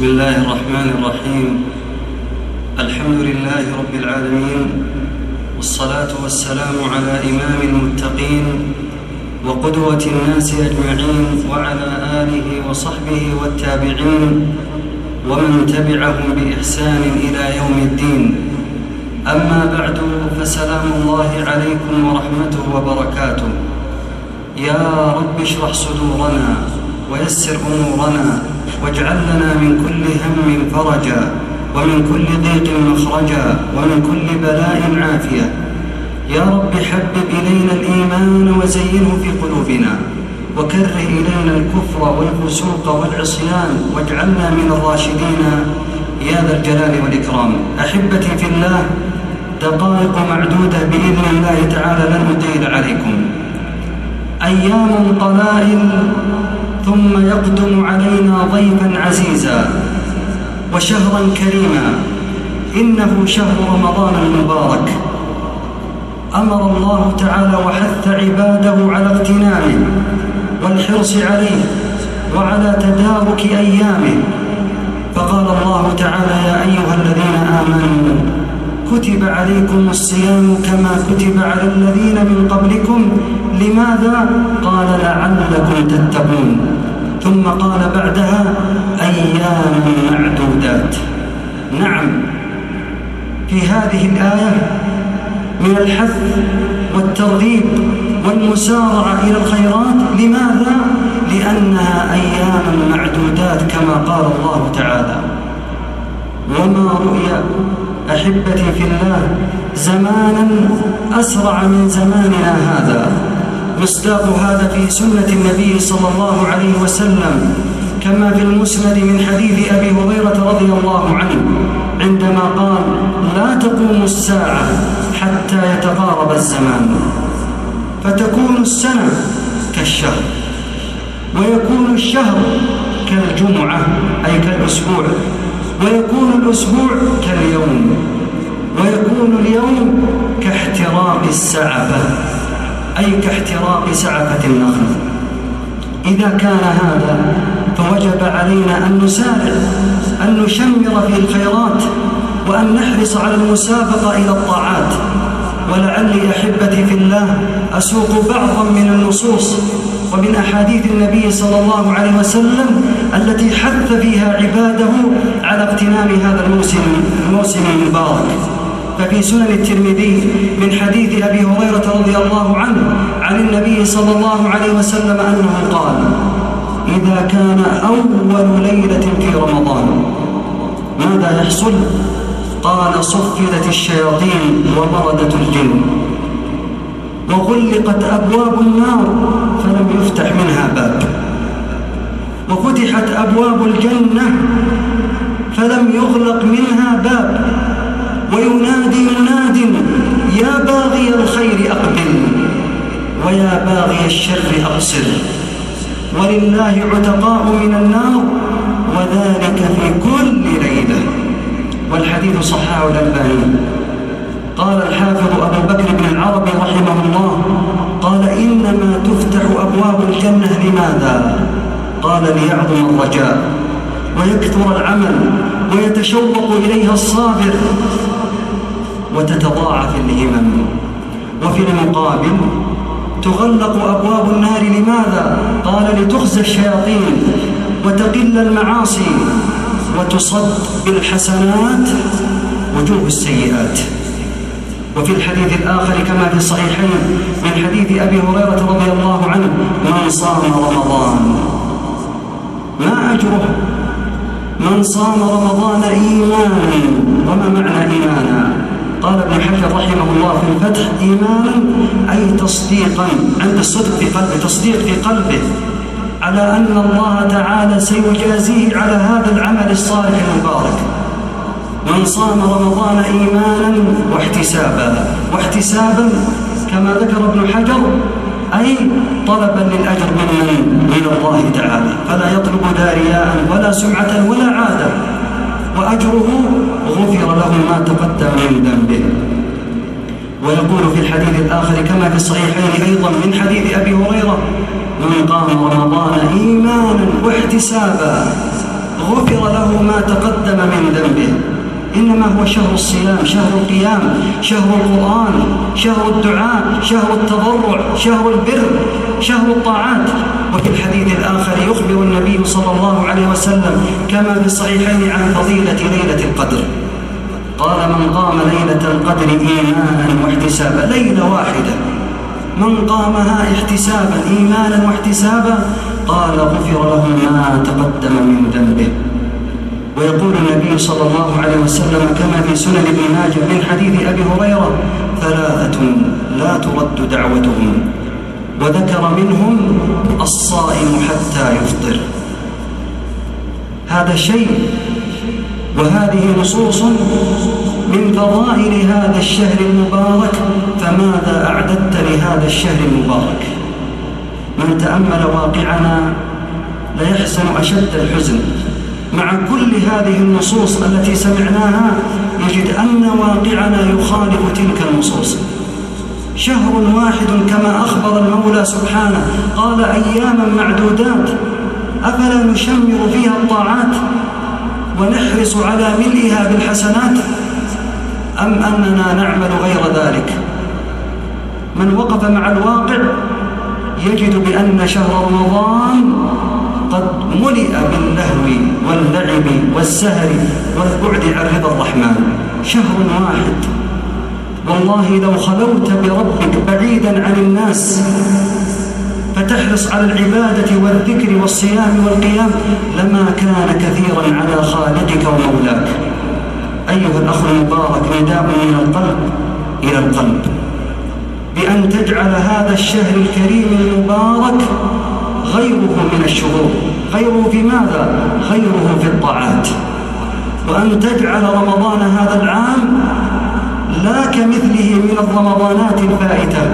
بسم الله الرحمن الرحيم. الحمد لله رب العالمين والصلاة والسلام على إمام المتقين وقدوة الناس أجمعين وعلى آله وصحبه والتابعين ومن تبعهم بإحسان إلى يوم الدين. أما بعد فسلام الله عليكم ورحمته وبركاته. يا رب اشرح صدورنا ويسر أمورنا واجعل لنا من كل هم فرجا ومن كل ضيق مخرجا ومن كل بلاء عافيه يا رب حبب إلينا الإيمان وزينه في قلوبنا وكره إلينا الكفر والفسوق والعصيان واجعلنا من الراشدين. يا ذا الجلال والإكرام. أحبتي في الله دقائق معدودة بإذن الله تعالى لن اطيل عليكم. أيام قلائل ثم يقدم علينا ضيفا عزيزا وشهرا كريما. إنه شهر رمضان المبارك. أمر الله تعالى وحث عباده على اغتنامه والحرص عليه وعلى تدارك أيامه. فقال الله تعالى يا أيها الذين آمنوا كتب عليكم الصيام كما كتب على الذين من قبلكم. لماذا؟ قال لعلكم تتقون. ثم قال بعدها أيام معدودات. نعم في هذه الآية من الحث والترغيب والمسارعة إلى الخيرات. لماذا؟ لأنها أيام معدودات كما قال الله تعالى. وما رؤي أحبتي في الله زمانا أسرع من زماننا هذا. مصداق هذا في سنة النبي صلى الله عليه وسلم كما في المسند من حديث أبي هريرة رضي الله عنه عندما قال لا تقوم الساعة حتى يتقارب الزمان. فتكون السنة كالشهر ويكون الشهر كالجمعة أي كالأسبوع. ويكون الأسبوع كاليوم ويكون اليوم كاحتراق السعفة أي كاحتراق سعفة النخل. إذا كان هذا فوجب علينا أن نسارع أن نشمر في الخيرات وأن نحرص على المسابقة إلى الطاعات. ولعلي أحبتي في الله أسوق بعضا من النصوص ومن أحاديث النبي صلى الله عليه وسلم التي حث فيها عباده على اغتنام هذا الموسم الموسم المبارك. ففي سنن الترمذي من حديث أبي هريرة رضي الله عنه عن النبي صلى الله عليه وسلم أنه قال إذا كان أول ليلة في رمضان ماذا يحصل؟ قال صفدت الشياطين ومردت الجن. وغلقت أبواب النار فلم يفتح منها باب. وفتحت أبواب الجنة فلم يغلق منها باب. وينادي مناد يا باغي الخير أقبل ويا باغي الشر اقصر ولله عتقاء من النار وذلك في كل ليلة. والحديث صححه الألباني قال الحافظ أبو بكر بن العربي رحمه الله قال إنما تفتح أبواب الجنة لماذا؟ قال ليعظم الرجاء ويكثر العمل ويتشوق إليها الصابر وتتضاعف الهمم وفي المقابل تغلق أبواب النار لماذا؟ قال لتخزى الشياطين وتقل المعاصي وتصد بالحسنات وجوه السيئات. وفي الحديث الآخر كما في الصحيحين من حديث أبي هريرة رضي الله عنه من صام رمضان. ما أجره؟ من صام رمضان إيمانا. وما معنى إيمانا؟ قال ابن حجر رحمه الله في الفتح إيمانا أي تصديقا. عند الصدق في قلبه تصديق في قلبه. على أن الله تعالى سيجازيه على هذا العمل الصالح المبارك. من صام رمضان إيمانا واحتسابا واحتسابا كما ذكر ابن حجر أي طلبا للأجر من من الله تعالى. فلا يطلب لا رياء ولا سمعة ولا عادة. وأجره غفر له ما تقدم من ذنبه. ويقول في الحديث الآخر كما في الصحيحين أيضا من حديث أبي هريرة من قام رمضان إيمانا واحتسابا. غفر له ما تقدم من ذنبه. إنما هو شهر الصيام شهر القيام شهر القرآن شهر الدعاء شهر التضرع شهر البر شهر الطاعات. وفي الحديث الآخر يخبر النبي صلى الله عليه وسلم كما في الصحيحين عن فضيلة ليلة القدر. قال من قام ليلة القدر إيمانا واحتسابا. ليلة واحدة. من قامها احتسابا إيمانا واحتسابا قال غفر له ما تقدم من ذنبه. ويقول النبي صلى الله عليه وسلم كما في سنن ابن ماجه من حديث أبي هريرة ثلاثة لا ترد دعوتهم وذكر منهم الصائم حتى يفطر. هذا شيء وهذه نصوص من فضائل هذا الشهر المبارك فماذا أعددت لهذا الشهر المبارك؟ من تأمل واقعنا ليحزن أشد الحزن. مع كل هذه النصوص التي سمعناها يجد أن واقعنا يخالف تلك النصوص. شهر واحد كما أخبر المولى سبحانه قال أياما معدودات أفلا نشمر فيها الطاعات ونحرص على ملئها بالحسنات؟ أم أننا نعمل غير ذلك؟ من وقف مع الواقع يجد بأن شهر رمضان قد ملئ باللهو واللعب والسهر والبعد عن رضا الرحمن. شهر واحد. والله لو خلوت بربك بعيدا عن الناس فتحرص على العبادة والذكر والصيام والقيام لما كان كثيرا على خالقك ومولاك. أيها الأخ المبارك نداء من القلب إلى القلب. بأن تجعل هذا الشهر الكريم المبارك غيره من الشهور. غيره في ماذا؟ غيره في الطاعات. وأن تجعل رمضان هذا العام لا كمثله من الرمضانات الفائتة.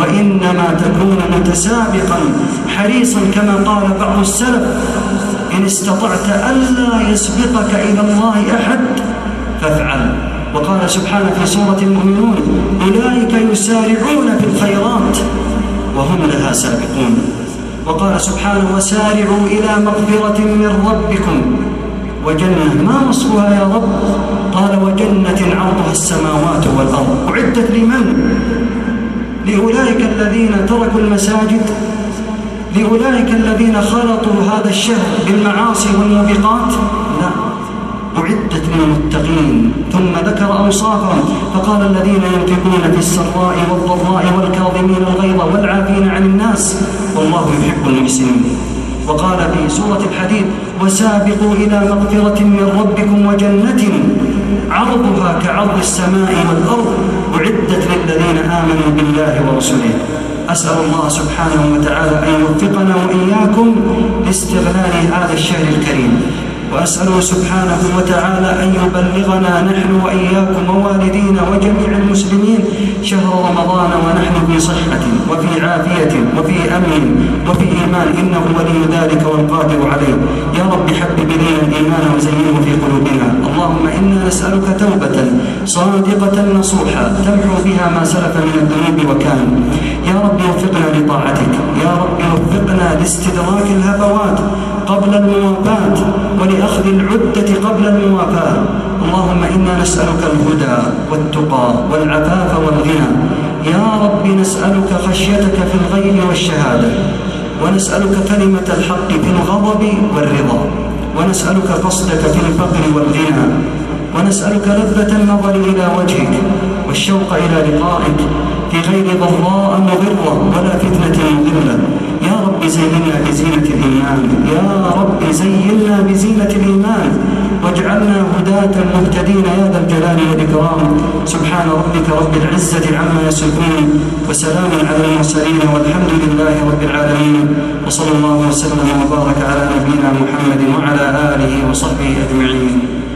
وإنما تكون متسابقا حريصا كما قال بعض السلف إن استطعت ألا يسبقك إلى الله أحد فافعل. وقال سبحانه في سورة المؤمنون أولئك يسارعون في الخيرات وهم لها سابقون. وقال سبحانه وسارعوا إلى مغفرة من ربكم. وجنة ما وصفها يا رب؟ قال وجنة عرضها السماوات والأرض. أعدت لمن؟ لأولئك الذين تركوا المساجد لأولئك الذين خلطوا هذا الشهر بالمعاصي والموبقات؟ لا. أعدت للمتقين ثم ذكر أوصافهم فقال الذين ينفقون في السراء والضراء والكاظمين الغيظ والعافين عن الناس والله يحب المحسنين. وقال في سورة الحديد وسابقوا إلى مغفرة من ربكم وجنة عرضها كعرض السماء والأرض. أعدت للذين آمنوا بالله ورسله. أسأل الله سبحانه وتعالى أن يوفقنا وإياكم لاستغلال هذا الشهر الكريم. وأسأله سبحانه وتعالى أن يبلغنا نحن وإياكم ووالدينا وجميع المسلمين شهر رمضان ونحن في صحة وفي عافية وفي أمن وفي إيمان. إنه ولي ذلك والقادر عليه. يا رب حبب إلينا الإيمان وزينه في قلوبنا. اللهم إنا نسألك توبة صادقة نصوحا تمحو بها ما سلف من الذنوب وكان. يا رب وفقنا لطاعتك. لاستدراك الهفوات قبل الموافاة ولأخذ العدة قبل الموافاة. اللهم إنا نسألك الهدى والتقى والعفاف والغنى. يا رب نسألك خشيتك في الغيب والشهادة. ونسألك كلمة الحق في الغضب والرضا. ونسألك قصدك في الفقر والغنى. ونسألك لذة النظر إلى وجهك والشوق إلى لقائك في غير ضراء مضرة ولا فتنة مضلة. يا رب زينا بزينة الإيمان. يا رب زينا بزينة الإيمان. واجعلنا هداة مهتدين. يا ذا الجلال والإكرام. سبحان ربك رب العزة عما يصفون. وسلام على المرسلين. والحمد لله رب العالمين. وصلى الله وسلم وبارك على نبينا محمد وعلى آله وصحبه أجمعين.